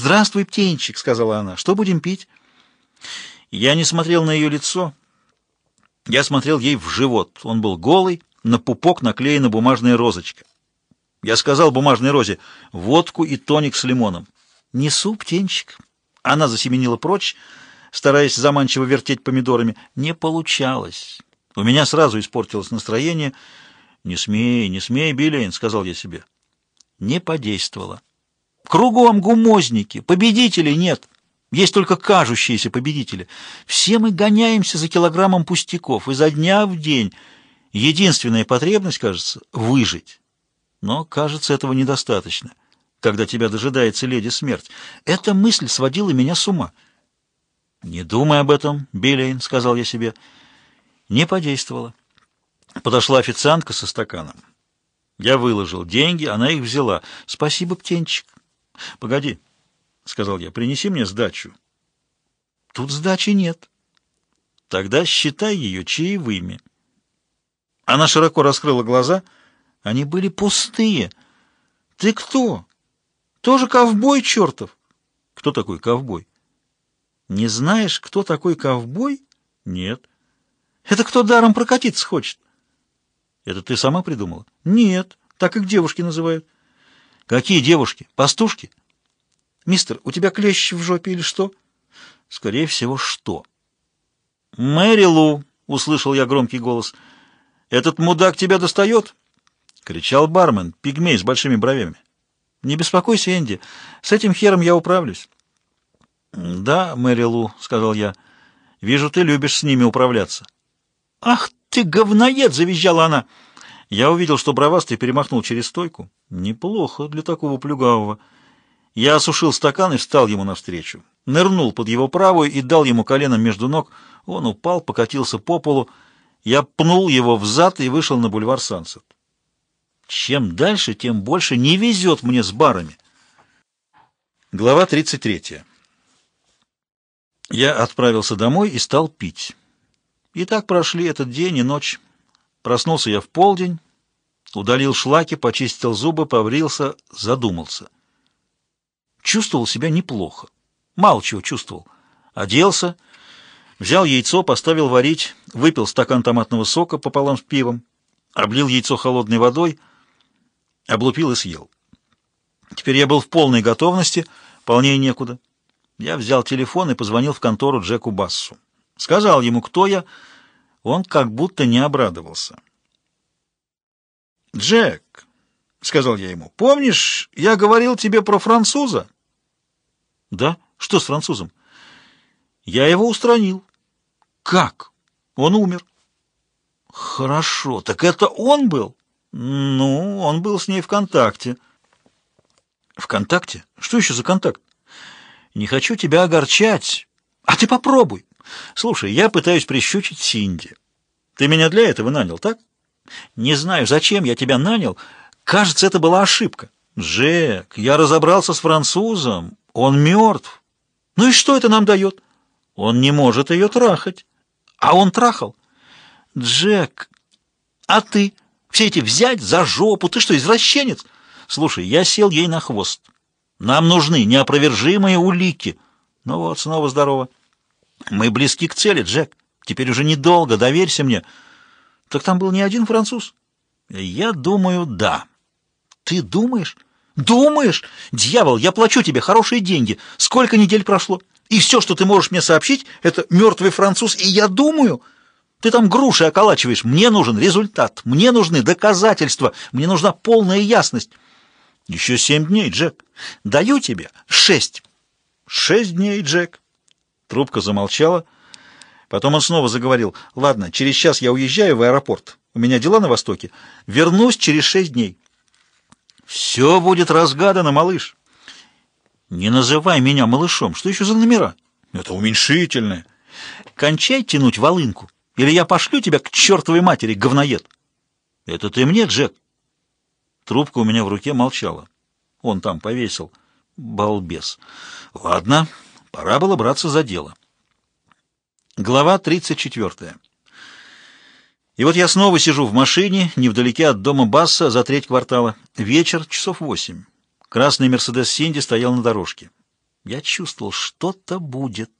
«Здравствуй, птенчик», — сказала она. «Что будем пить?» Я не смотрел на ее лицо. Я смотрел ей в живот. Он был голый, на пупок наклеена бумажная розочка. Я сказал бумажной розе «водку и тоник с лимоном». «Несу, птенчик». Она засеменила прочь, стараясь заманчиво вертеть помидорами. Не получалось. У меня сразу испортилось настроение. «Не смей, не смей, Биллиэн», — сказал я себе. Не подействовало. Кругом гумозники, победителей нет. Есть только кажущиеся победители. Все мы гоняемся за килограммом пустяков изо дня в день. Единственная потребность, кажется, — выжить. Но, кажется, этого недостаточно, когда тебя дожидается леди смерть. Эта мысль сводила меня с ума. «Не думай об этом, Биллейн», — сказал я себе. Не подействовало. Подошла официантка со стаканом. Я выложил деньги, она их взяла. «Спасибо, птенчик». «Погоди», — сказал я, — «принеси мне сдачу». «Тут сдачи нет». «Тогда считай ее чаевыми». Она широко раскрыла глаза. Они были пустые. «Ты кто? Тоже ковбой чертов?» «Кто такой ковбой?» «Не знаешь, кто такой ковбой?» «Нет». «Это кто даром прокатиться хочет?» «Это ты сама придумала?» «Нет, так их девушки называют». «Какие девушки? Пастушки?» «Мистер, у тебя клещ в жопе или что?» «Скорее всего, что?» «Мэри Лу!» — услышал я громкий голос — «Этот мудак тебя достает?» — кричал бармен, пигмей с большими бровями. «Не беспокойся, Энди, с этим хером я управлюсь». «Да, Мэри Лу», — сказал я, — «вижу, ты любишь с ними управляться». «Ах ты, говноед!» — завизжала она. Я увидел, что бровастый перемахнул через стойку. Неплохо для такого плюгавого. Я осушил стакан и встал ему навстречу. Нырнул под его правую и дал ему коленом между ног. Он упал, покатился по полу. Я пнул его в зад и вышел на бульвар Сансет. Чем дальше, тем больше не везет мне с барами. Глава 33. Я отправился домой и стал пить. И так прошли этот день и ночь. Проснулся я в полдень, удалил шлаки, почистил зубы, побрился, задумался. Чувствовал себя неплохо. Мало чего чувствовал. Оделся Взял яйцо, поставил варить, выпил стакан томатного сока пополам с пивом, облил яйцо холодной водой, облупил и съел. Теперь я был в полной готовности, полнее некуда. Я взял телефон и позвонил в контору Джеку Бассу. Сказал ему, кто я. Он как будто не обрадовался. «Джек», — сказал я ему, — «помнишь, я говорил тебе про француза?» «Да? Что с французом?» «Я его устранил. Как? Он умер. Хорошо, так это он был? Ну, он был с ней в контакте. В контакте? Что еще за контакт? Не хочу тебя огорчать. А ты попробуй. Слушай, я пытаюсь прищучить Синди. Ты меня для этого нанял, так? Не знаю, зачем я тебя нанял. Кажется, это была ошибка. Джек, я разобрался с французом. Он мертв. Ну и что это нам дает? Он не может ее трахать. А он трахал. Джек, а ты? Все эти взять за жопу, ты что, извращенец? Слушай, я сел ей на хвост. Нам нужны неопровержимые улики. Ну вот, снова здорово. Мы близки к цели, Джек. Теперь уже недолго, доверься мне. Так там был не один француз? Я думаю, да. Ты думаешь? Думаешь? Дьявол, я плачу тебе хорошие деньги. Сколько недель прошло? И все, что ты можешь мне сообщить, это мертвый француз, и я думаю... Ты там груши околачиваешь. Мне нужен результат. Мне нужны доказательства. Мне нужна полная ясность. Еще семь дней, Джек. Даю тебе шесть. Шесть дней, Джек. Трубка замолчала. Потом он снова заговорил. Ладно, через час я уезжаю в аэропорт. У меня дела на Востоке. Вернусь через шесть дней. Все будет разгадано, малыш. «Не называй меня малышом. Что еще за номера?» «Это уменьшительное». «Кончай тянуть волынку, или я пошлю тебя к чертовой матери, говноед». «Это ты мне, Джек?» Трубка у меня в руке молчала. Он там повесил. Балбес. Ладно, пора было браться за дело. Глава 34. И вот я снова сижу в машине, невдалеке от дома Басса, за треть квартала. Вечер, часов восемь. Красный «Мерседес Синди» стоял на дорожке. Я чувствовал, что-то будет.